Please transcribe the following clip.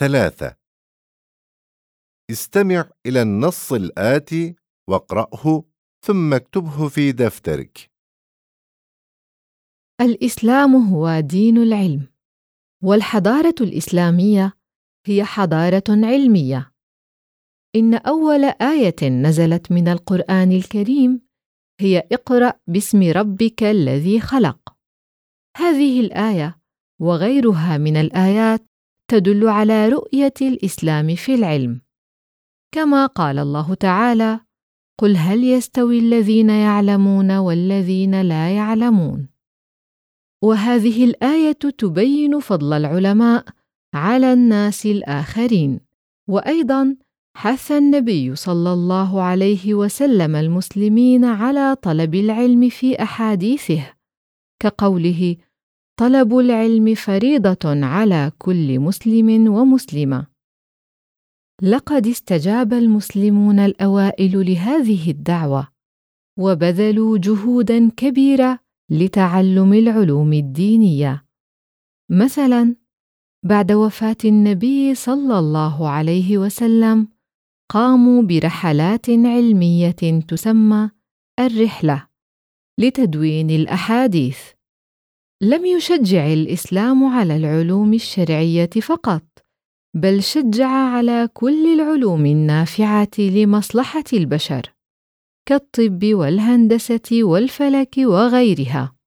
ثلاثة. استمع إلى النص الآتي واقرأه ثم اكتبه في دفترك. الإسلام هو دين العلم والحضارة الإسلامية هي حضارة علمية. إن أول آية نزلت من القرآن الكريم هي اقرأ باسم ربك الذي خلق. هذه الآية وغيرها من الآيات تدل على رؤية الإسلام في العلم. كما قال الله تعالى قل هل يستوي الذين يعلمون والذين لا يعلمون وهذه الآية تبين فضل العلماء على الناس الآخرين. وأيضا حث النبي صلى الله عليه وسلم المسلمين على طلب العلم في أحاديثه كقوله طلب العلم فريضة على كل مسلم ومسلمة. لقد استجاب المسلمون الأوائل لهذه الدعوة وبذلوا جهودا كبيرة لتعلم العلوم الدينية. مثلا بعد وفاة النبي صلى الله عليه وسلم قاموا برحلات علمية تسمى الرحلة لتدوين الأحاديث. لم يشجع الإسلام على العلوم الشرعية فقط بل شجع على كل العلوم النافعة لمصلحة البشر كالطب والهندسة والفلك وغيرها.